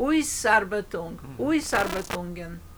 Ausarbeitung, Ausarbeitungen.